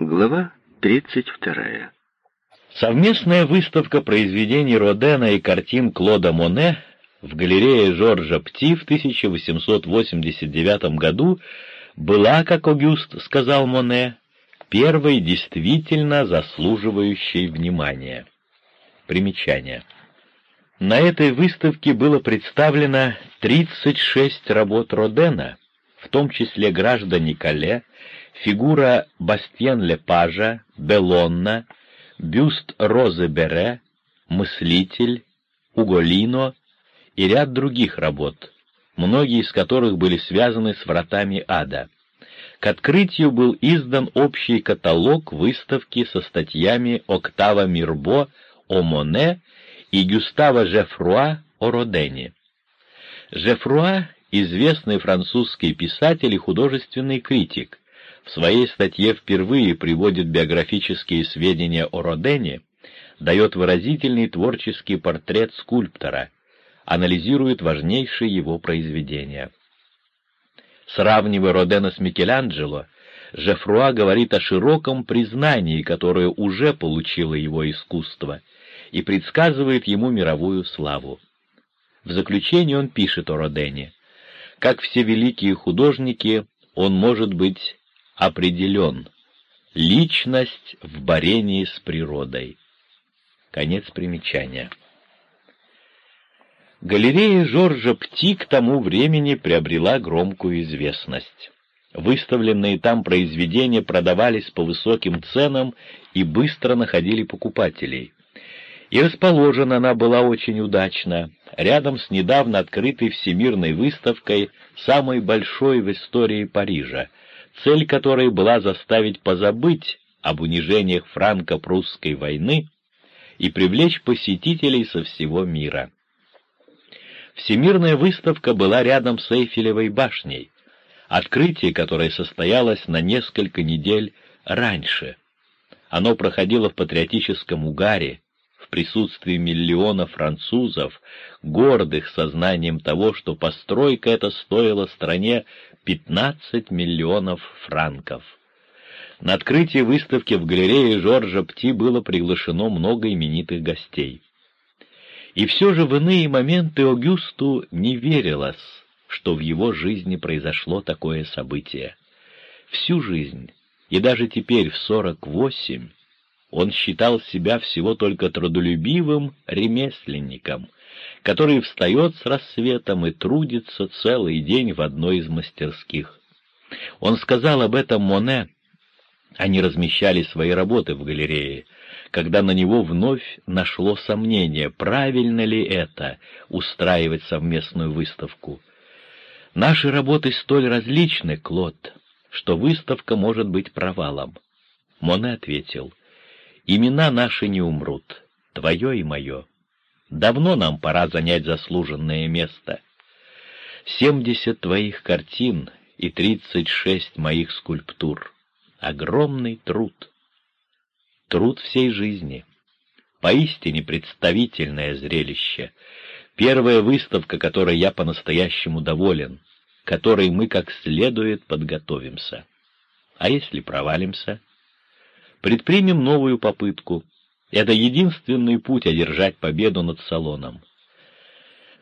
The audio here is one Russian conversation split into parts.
Глава 32. Совместная выставка произведений Родена и картин Клода Моне в галерее Жоржа Пти в 1889 году была, как Огюст сказал Моне, первой действительно заслуживающей внимания. Примечание. На этой выставке было представлено 36 работ Родена, в том числе «Граждане Кале», фигура Бастьен Лепажа, Белонна, бюст Розы Бере, Мыслитель, Уголино и ряд других работ, многие из которых были связаны с вратами ада. К открытию был издан общий каталог выставки со статьями Октава Мирбо о Моне и Гюстава Жефруа о Родене. Жефруа — известный французский писатель и художественный критик, в своей статье впервые приводит биографические сведения о Родене, дает выразительный творческий портрет скульптора, анализирует важнейшие его произведения. Сравнивая Родена с Микеланджело, Жефруа говорит о широком признании, которое уже получило его искусство, и предсказывает ему мировую славу. В заключение он пишет о Родене. Как все великие художники, он может быть определен. Личность в борении с природой. Конец примечания. Галерея Жоржа Пти к тому времени приобрела громкую известность. Выставленные там произведения продавались по высоким ценам и быстро находили покупателей. И расположена она была очень удачно, рядом с недавно открытой всемирной выставкой, самой большой в истории Парижа — цель которой была заставить позабыть об унижениях франко-прусской войны и привлечь посетителей со всего мира. Всемирная выставка была рядом с Эйфелевой башней, открытие которое состоялось на несколько недель раньше. Оно проходило в патриотическом угаре, в присутствии миллиона французов, гордых сознанием того, что постройка эта стоила стране 15 миллионов франков. На открытии выставки в галерее Жоржа Пти было приглашено много именитых гостей. И все же в иные моменты Огюсту не верилось, что в его жизни произошло такое событие. Всю жизнь, и даже теперь в сорок восемь, он считал себя всего только трудолюбивым ремесленником, который встает с рассветом и трудится целый день в одной из мастерских. Он сказал об этом Моне, они размещали свои работы в галерее, когда на него вновь нашло сомнение, правильно ли это — устраивать совместную выставку. «Наши работы столь различны, Клод, что выставка может быть провалом». Моне ответил — Имена наши не умрут, твое и мое. Давно нам пора занять заслуженное место. Семьдесят твоих картин и тридцать шесть моих скульптур. Огромный труд. Труд всей жизни. Поистине представительное зрелище. Первая выставка, которой я по-настоящему доволен, которой мы как следует подготовимся. А если провалимся? Предпримем новую попытку. Это единственный путь одержать победу над салоном.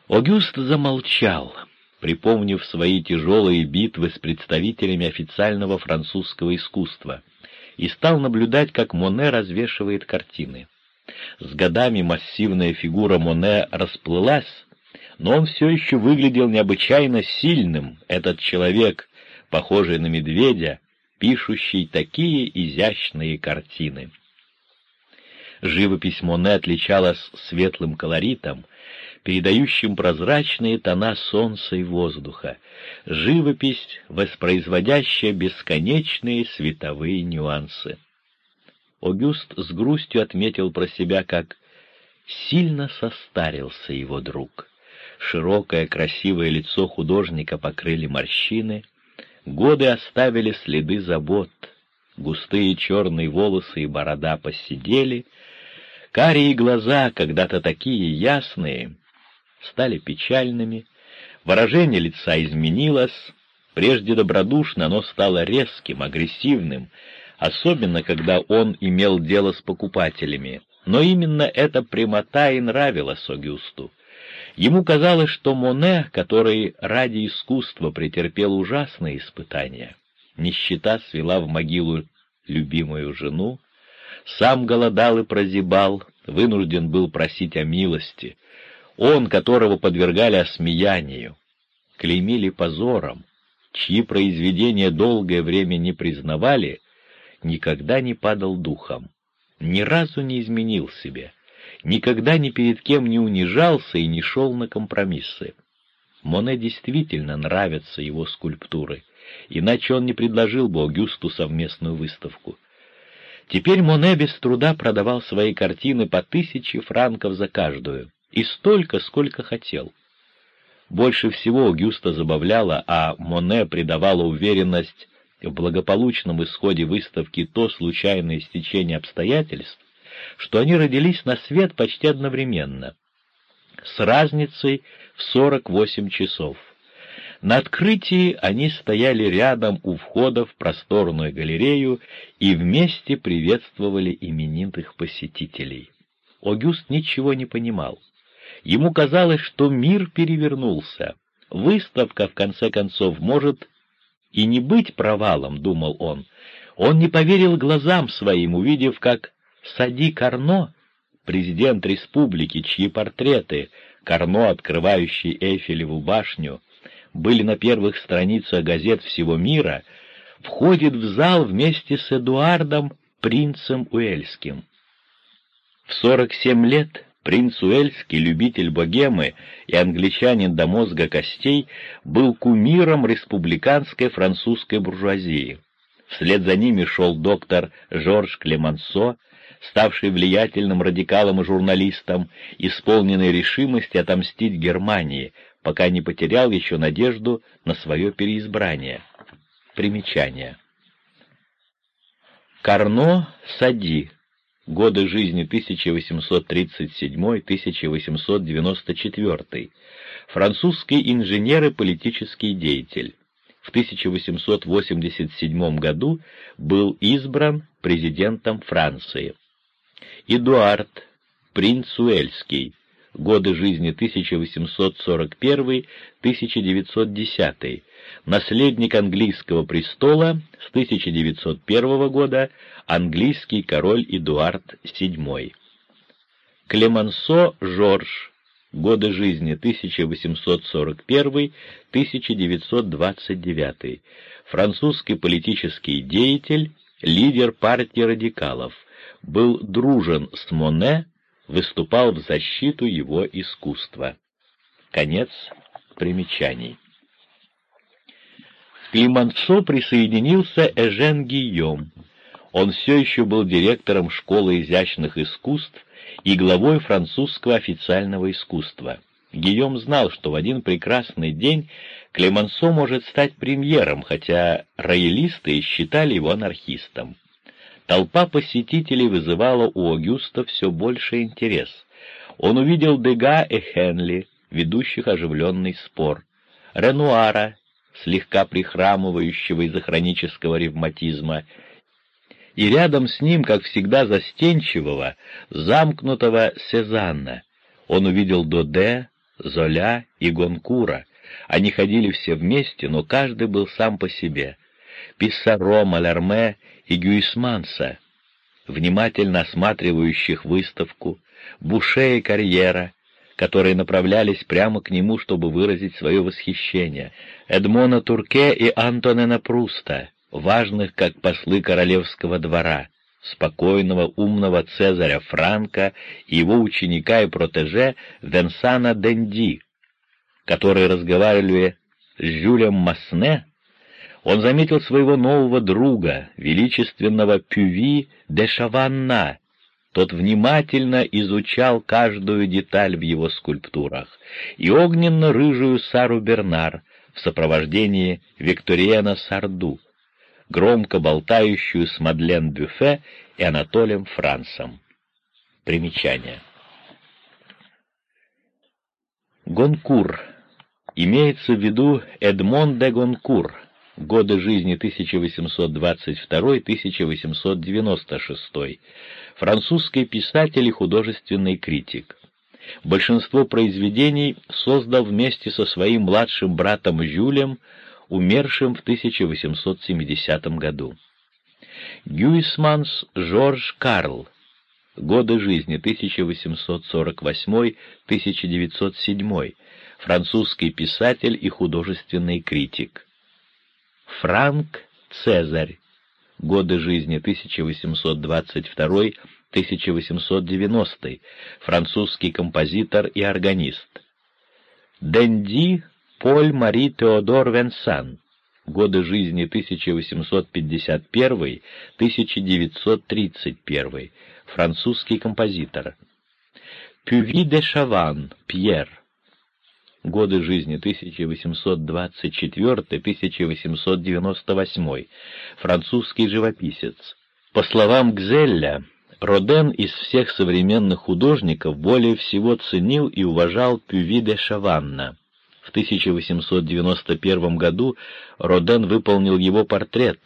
Огюст замолчал, припомнив свои тяжелые битвы с представителями официального французского искусства, и стал наблюдать, как Моне развешивает картины. С годами массивная фигура Моне расплылась, но он все еще выглядел необычайно сильным, этот человек, похожий на медведя, пишущий такие изящные картины. Живопись Моне отличалась светлым колоритом, передающим прозрачные тона солнца и воздуха, живопись, воспроизводящая бесконечные световые нюансы. Огюст с грустью отметил про себя, как сильно состарился его друг. Широкое красивое лицо художника покрыли морщины, Годы оставили следы забот, густые черные волосы и борода посидели, карие глаза, когда-то такие ясные, стали печальными, выражение лица изменилось, прежде добродушно оно стало резким, агрессивным, особенно когда он имел дело с покупателями, но именно эта прямота и нравилась Огюсту. Ему казалось, что Моне, который ради искусства претерпел ужасные испытания, нищета свела в могилу любимую жену, сам голодал и прозябал, вынужден был просить о милости, он, которого подвергали осмеянию, клеймили позором, чьи произведения долгое время не признавали, никогда не падал духом, ни разу не изменил себе, никогда ни перед кем не унижался и не шел на компромиссы. Моне действительно нравятся его скульптуры, иначе он не предложил бы Огюсту совместную выставку. Теперь Моне без труда продавал свои картины по тысяче франков за каждую, и столько, сколько хотел. Больше всего Огюста забавляла, а Моне придавала уверенность в благополучном исходе выставки то случайное стечение обстоятельств, что они родились на свет почти одновременно, с разницей в 48 часов. На открытии они стояли рядом у входа в просторную галерею и вместе приветствовали именитых посетителей. Огюст ничего не понимал. Ему казалось, что мир перевернулся. Выставка, в конце концов, может и не быть провалом, — думал он. Он не поверил глазам своим, увидев, как Сади Карно, президент республики, чьи портреты, Карно, открывающий Эйфелеву башню, были на первых страницах газет всего мира, входит в зал вместе с Эдуардом, принцем Уэльским. В сорок семь лет принц Уэльский, любитель богемы и англичанин до мозга костей, был кумиром республиканской французской буржуазии. Вслед за ними шел доктор Жорж Клемансо, ставший влиятельным радикалом и журналистом, исполненный решимости отомстить Германии, пока не потерял еще надежду на свое переизбрание. Примечание. Карно Сади. Годы жизни 1837-1894. Французский инженер и политический деятель. В 1887 году был избран президентом Франции. Эдуард, принц Уэльский, годы жизни 1841-1910, наследник английского престола с 1901 года, английский король Эдуард VII. Клемансо Жорж, годы жизни 1841-1929, французский политический деятель, лидер партии радикалов, был дружен с Моне, выступал в защиту его искусства. Конец примечаний. К Климансо присоединился Эжен Гийом. Он все еще был директором школы изящных искусств и главой французского официального искусства. Гийом знал, что в один прекрасный день Клемансо может стать премьером, хотя роялисты считали его анархистом. Толпа посетителей вызывала у Огюста все больше интерес. Он увидел Дега и Хенли, ведущих оживленный спор, Ренуара, слегка прихрамывающего из-за хронического ревматизма, и рядом с ним, как всегда застенчивого, замкнутого Сезанна. Он увидел Доде, Золя и Гонкура. Они ходили все вместе, но каждый был сам по себе. Писсаро, Малярме и Гюисманса, внимательно осматривающих выставку, Буше и Карьера, которые направлялись прямо к нему, чтобы выразить свое восхищение, Эдмона Турке и Антонена Пруста, важных как послы королевского двора, спокойного, умного Цезаря Франка и его ученика и протеже Венсана Денди, которые разговаривали с Жюлем Масне, он заметил своего нового друга, величественного Пюви де Шаванна. Тот внимательно изучал каждую деталь в его скульптурах, и огненно-рыжую Сару Бернар в сопровождении Викториена Сарду, громко болтающую с Мадлен Бюфе и Анатолием Франсом. Примечание. Гонкур. Имеется в виду Эдмон де Гонкур, Годы жизни 1822-1896. Французский писатель и художественный критик. Большинство произведений создал вместе со своим младшим братом Жюлем, умершим в 1870 году. Гюйсманс Жорж Карл. Годы жизни 1848-1907. Французский писатель и художественный критик. Франк Цезарь. Годы жизни 1822-1890. Французский композитор и органист. Денди Поль Мари Теодор Венсан годы жизни 1851-1931, французский композитор. Пюви де Шаван, Пьер, годы жизни 1824-1898, французский живописец. По словам Гзелля, Роден из всех современных художников более всего ценил и уважал Пюви де Шаванна. В 1891 году Роден выполнил его портрет.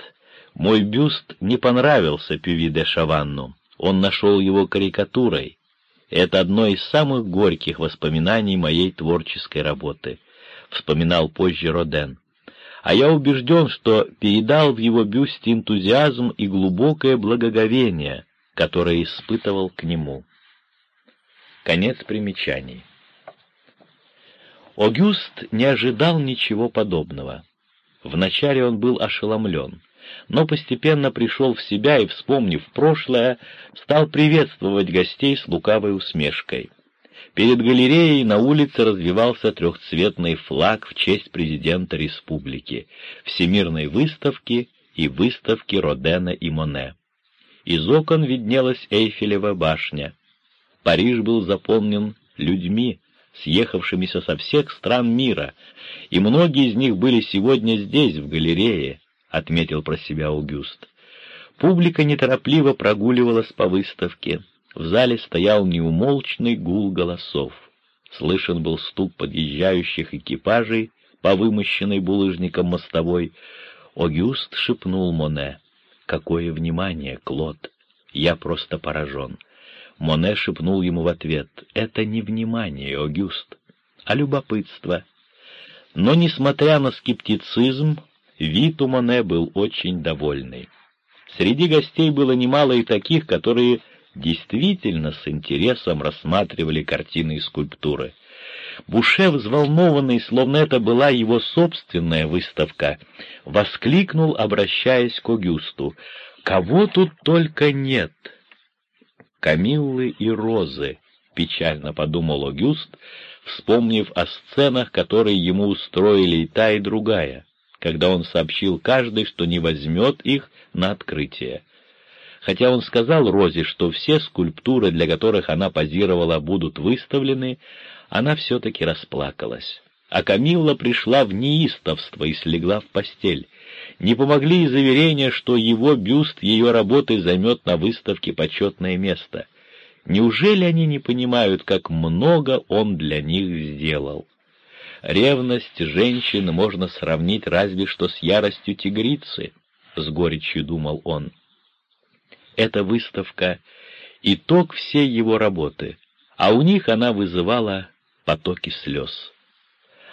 Мой бюст не понравился Пюви де Шаванну. Он нашел его карикатурой. Это одно из самых горьких воспоминаний моей творческой работы, вспоминал позже Роден. А я убежден, что передал в его бюсте энтузиазм и глубокое благоговение, которое испытывал к нему. Конец примечаний. Огюст не ожидал ничего подобного. Вначале он был ошеломлен, но постепенно пришел в себя и, вспомнив прошлое, стал приветствовать гостей с лукавой усмешкой. Перед галереей на улице развивался трехцветный флаг в честь президента республики, всемирной выставки и выставки Родена и Моне. Из окон виднелась Эйфелева башня. Париж был заполнен людьми, съехавшимися со всех стран мира, и многие из них были сегодня здесь, в галерее, — отметил про себя Аугюст. Публика неторопливо прогуливалась по выставке. В зале стоял неумолчный гул голосов. Слышен был стук подъезжающих экипажей по вымощенной булыжником мостовой. Огюст шепнул Моне. «Какое внимание, Клод! Я просто поражен. Моне шепнул ему в ответ, «Это не внимание, Огюст, а любопытство». Но, несмотря на скептицизм, вид у Моне был очень довольный. Среди гостей было немало и таких, которые действительно с интересом рассматривали картины и скульптуры. Буше, взволнованный, словно это была его собственная выставка, воскликнул, обращаясь к Огюсту, «Кого тут только нет!» Камиллы и Розы, — печально подумал Огюст, вспомнив о сценах, которые ему устроили и та, и другая, когда он сообщил каждой, что не возьмет их на открытие. Хотя он сказал Розе, что все скульптуры, для которых она позировала, будут выставлены, она все-таки расплакалась. А Камилла пришла в неистовство и слегла в постель. Не помогли и заверения, что его бюст ее работы займет на выставке почетное место. Неужели они не понимают, как много он для них сделал? Ревность женщины можно сравнить разве что с яростью тигрицы, — с горечью думал он. Эта выставка — итог всей его работы, а у них она вызывала потоки слез.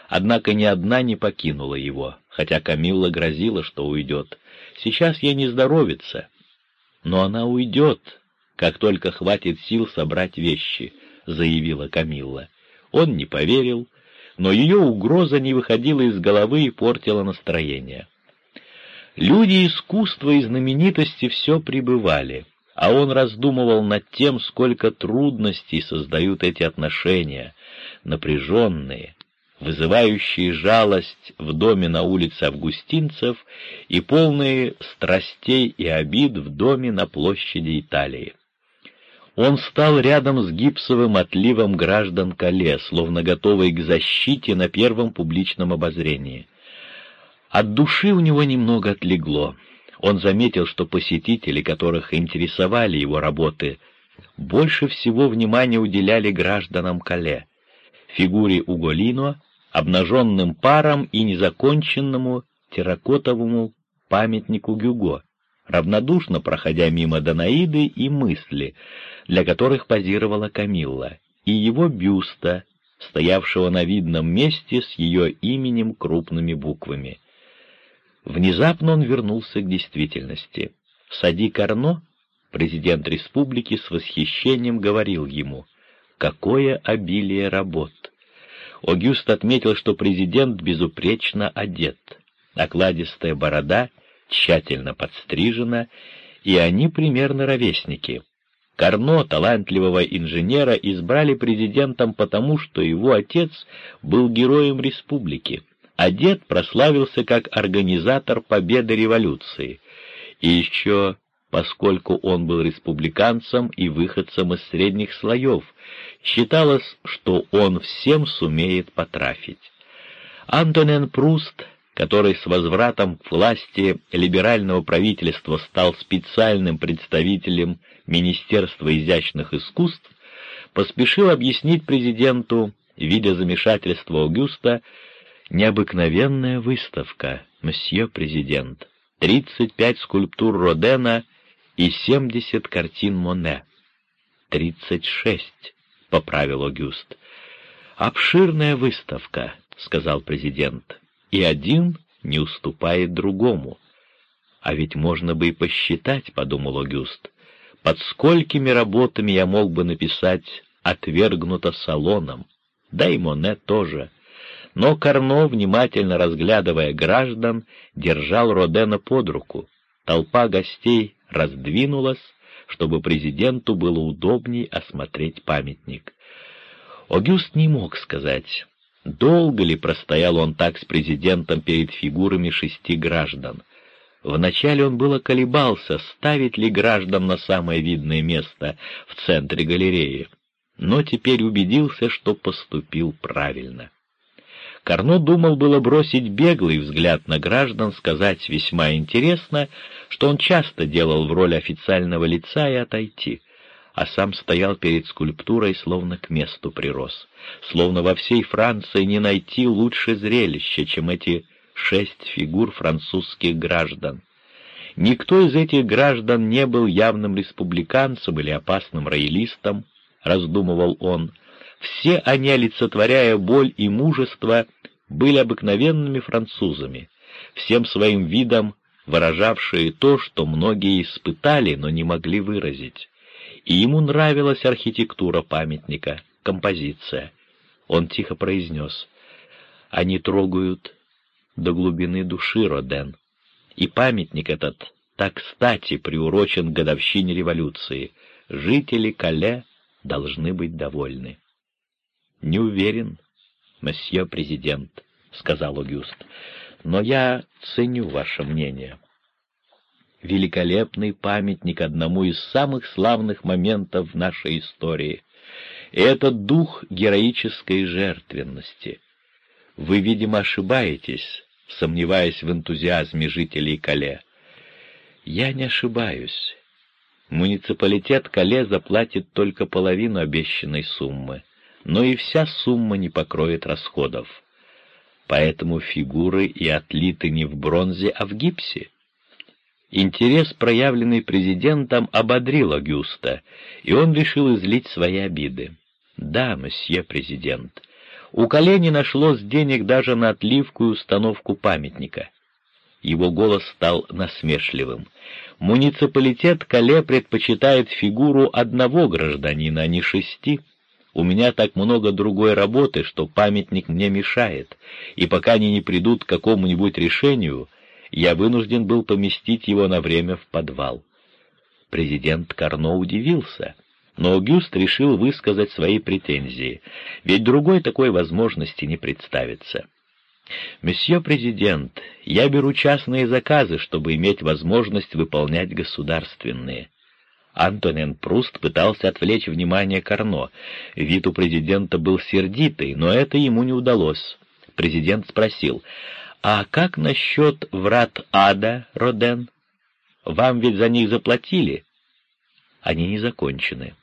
Однако ни одна не покинула его, хотя Камилла грозила, что уйдет. Сейчас ей не здоровится. Но она уйдет, как только хватит сил собрать вещи, — заявила Камилла. Он не поверил, но ее угроза не выходила из головы и портила настроение. Люди искусства и знаменитости все пребывали, а он раздумывал над тем, сколько трудностей создают эти отношения, напряженные, вызывающие жалость в доме на улице Августинцев и полные страстей и обид в доме на площади Италии. Он стал рядом с гипсовым отливом граждан Кале, словно готовый к защите на первом публичном обозрении. От души у него немного отлегло. Он заметил, что посетители, которых интересовали его работы, больше всего внимания уделяли гражданам Кале — фигуре Уголино, обнаженным паром и незаконченному терракотовому памятнику Гюго, равнодушно проходя мимо Данаиды и мысли, для которых позировала Камилла, и его бюста, стоявшего на видном месте с ее именем крупными буквами. Внезапно он вернулся к действительности. Сади Карно, президент республики, с восхищением говорил ему, «Какое обилие работ!» Огюст отметил, что президент безупречно одет, окладистая борода тщательно подстрижена, и они примерно ровесники. Карно, талантливого инженера, избрали президентом потому, что его отец был героем республики, а дед прославился как организатор победы революции, и еще поскольку он был республиканцем и выходцем из средних слоев, считалось, что он всем сумеет потрафить. Антонен Пруст который с возвратом к власти либерального правительства стал специальным представителем Министерства изящных искусств, поспешил объяснить президенту, видя замешательство Аугуста, необыкновенная выставка, месье президент, 35 скульптур Родена и 70 картин Моне. «Тридцать шесть», — поправил Огюст. «Обширная выставка», — сказал президент и один не уступает другому. А ведь можно бы и посчитать, — подумал Огюст, — под сколькими работами я мог бы написать «отвергнуто салоном», да и Моне тоже. Но Карно, внимательно разглядывая граждан, держал Родена под руку. Толпа гостей раздвинулась, чтобы президенту было удобней осмотреть памятник. Огюст не мог сказать, Долго ли простоял он так с президентом перед фигурами шести граждан? Вначале он было колебался, ставить ли граждан на самое видное место в центре галереи, но теперь убедился, что поступил правильно. Карно думал было бросить беглый взгляд на граждан, сказать весьма интересно, что он часто делал в роли официального лица и отойти — а сам стоял перед скульптурой, словно к месту прирос. Словно во всей Франции не найти лучше зрелища, чем эти шесть фигур французских граждан. Никто из этих граждан не был явным республиканцем или опасным роялистом, раздумывал он. Все они, олицетворяя боль и мужество, были обыкновенными французами, всем своим видом выражавшие то, что многие испытали, но не могли выразить и ему нравилась архитектура памятника, композиция. Он тихо произнес, «Они трогают до глубины души, Роден, и памятник этот так кстати приурочен к годовщине революции. Жители Кале должны быть довольны». «Не уверен, месье президент», — сказал Огюст, — «но я ценю ваше мнение» великолепный памятник одному из самых славных моментов нашей истории. И это дух героической жертвенности. Вы, видимо, ошибаетесь, сомневаясь в энтузиазме жителей Кале. Я не ошибаюсь. Муниципалитет Кале заплатит только половину обещанной суммы, но и вся сумма не покроет расходов. Поэтому фигуры и отлиты не в бронзе, а в гипсе. Интерес, проявленный президентом, ободрил Агюста, и он решил излить свои обиды. «Да, месье президент, у Кале нашлось денег даже на отливку и установку памятника». Его голос стал насмешливым. «Муниципалитет Кале предпочитает фигуру одного гражданина, а не шести. У меня так много другой работы, что памятник мне мешает, и пока они не придут к какому-нибудь решению, я вынужден был поместить его на время в подвал. Президент Карно удивился, но Огюст решил высказать свои претензии, ведь другой такой возможности не представится. «Месье президент, я беру частные заказы, чтобы иметь возможность выполнять государственные». Антонин Пруст пытался отвлечь внимание Карно. Вид у президента был сердитый, но это ему не удалось. Президент спросил, «А как насчет врат ада, Роден? Вам ведь за них заплатили?» «Они не закончены.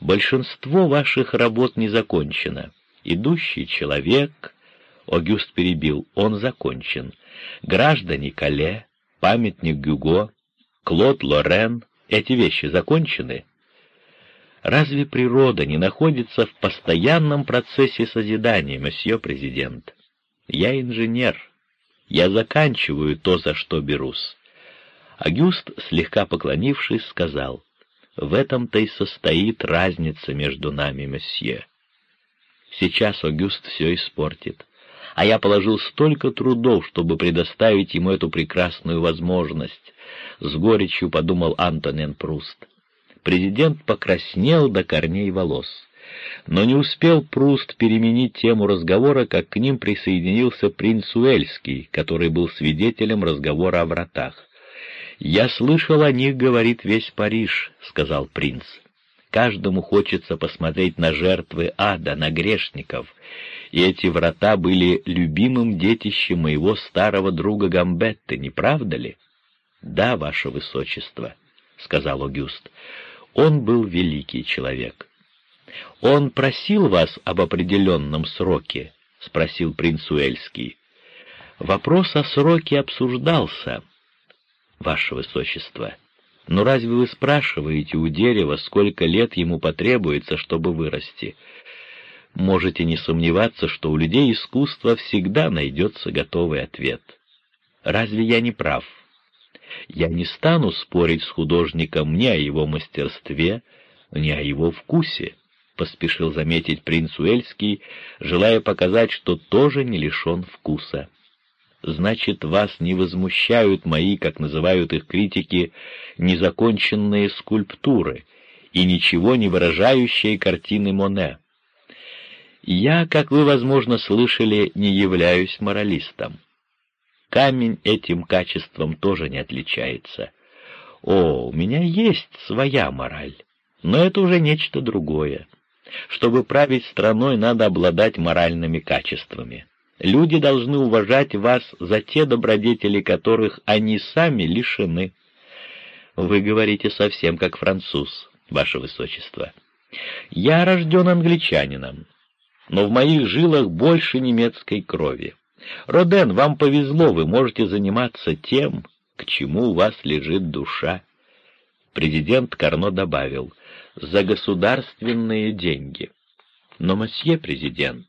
Большинство ваших работ не закончено. Идущий человек...» Огюст перебил. Он закончен. Граждане Кале, памятник Гюго, Клод Лорен — эти вещи закончены? Разве природа не находится в постоянном процессе созидания, месье президент? Я инженер. Я заканчиваю то, за что берусь. Агюст, слегка поклонившись, сказал, «В этом-то и состоит разница между нами, месье. Сейчас Агюст все испортит, а я положил столько трудов, чтобы предоставить ему эту прекрасную возможность», — с горечью подумал Антонин Пруст. Президент покраснел до корней волос. Но не успел Пруст переменить тему разговора, как к ним присоединился принц Уэльский, который был свидетелем разговора о вратах. «Я слышал о них, — говорит весь Париж», — сказал принц. «Каждому хочется посмотреть на жертвы ада, на грешников, и эти врата были любимым детищем моего старого друга Гамбетты, не правда ли?» «Да, ваше высочество», — сказал Огюст. «Он был великий человек». «Он просил вас об определенном сроке?» — спросил принц Уэльский. Вопрос о сроке обсуждался, ваше высочество. Но разве вы спрашиваете у дерева, сколько лет ему потребуется, чтобы вырасти? Можете не сомневаться, что у людей искусства всегда найдется готовый ответ. Разве я не прав? Я не стану спорить с художником ни о его мастерстве, ни о его вкусе, — поспешил заметить принц Уэльский, желая показать, что тоже не лишен вкуса значит, вас не возмущают мои, как называют их критики, незаконченные скульптуры и ничего не выражающие картины Моне. Я, как вы, возможно, слышали, не являюсь моралистом. Камень этим качеством тоже не отличается. О, у меня есть своя мораль, но это уже нечто другое. Чтобы править страной, надо обладать моральными качествами. Люди должны уважать вас за те добродетели, которых они сами лишены. Вы говорите совсем как француз, ваше высочество. Я рожден англичанином, но в моих жилах больше немецкой крови. Роден, вам повезло, вы можете заниматься тем, к чему у вас лежит душа. Президент Карно добавил, за государственные деньги. Но, мосье президент,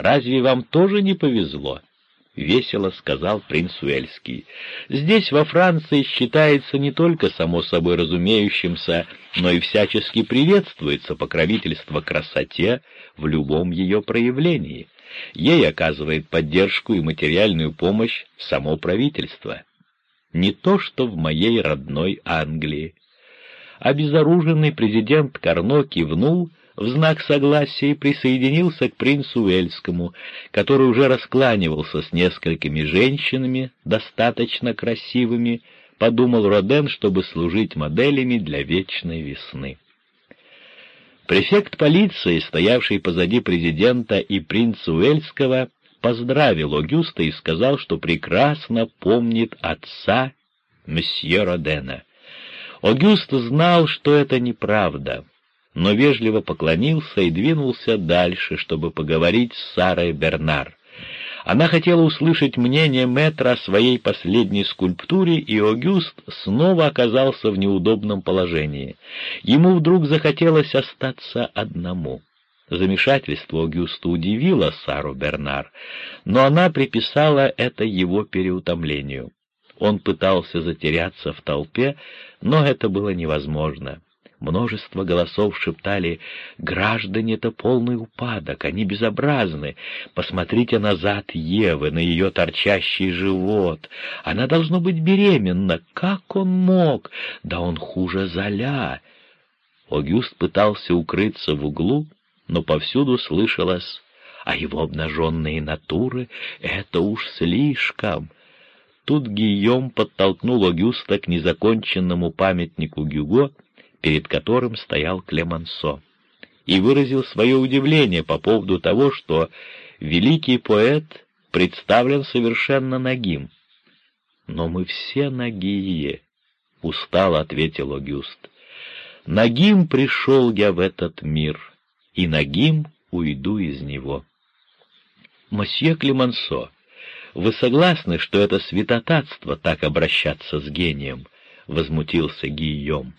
Разве вам тоже не повезло?» — весело сказал принц Уэльский. «Здесь, во Франции, считается не только само собой разумеющимся, но и всячески приветствуется покровительство красоте в любом ее проявлении. Ей оказывает поддержку и материальную помощь само правительство. Не то, что в моей родной Англии». Обезоруженный президент Карно кивнул, в знак согласия присоединился к принцу Уэльскому, который уже раскланивался с несколькими женщинами, достаточно красивыми, подумал Роден, чтобы служить моделями для вечной весны. Префект полиции, стоявший позади президента и принца Уэльского, поздравил Огюста и сказал, что прекрасно помнит отца месье Родена. Огюст знал, что это неправда, но вежливо поклонился и двинулся дальше, чтобы поговорить с Сарой Бернар. Она хотела услышать мнение мэтра о своей последней скульптуре, и Огюст снова оказался в неудобном положении. Ему вдруг захотелось остаться одному. Замешательство Огюста удивило Сару Бернар, но она приписала это его переутомлению. Он пытался затеряться в толпе, но это было невозможно. Множество голосов шептали «Граждане, это полный упадок, они безобразны. Посмотрите назад Евы, на ее торчащий живот. Она должно быть беременна. Как он мог? Да он хуже Золя». Огюст пытался укрыться в углу, но повсюду слышалось «А его обнаженные натуры — это уж слишком». Тут Гийом подтолкнул Огюста к незаконченному памятнику Гюго, перед которым стоял Клемансо, и выразил свое удивление по поводу того, что великий поэт представлен совершенно нагим. «Но мы все нагие», — устало ответил Огюст. «Нагим пришел я в этот мир, и нагим уйду из него». «Мосье Климансо, вы согласны, что это святотатство так обращаться с гением?» — возмутился Гийом.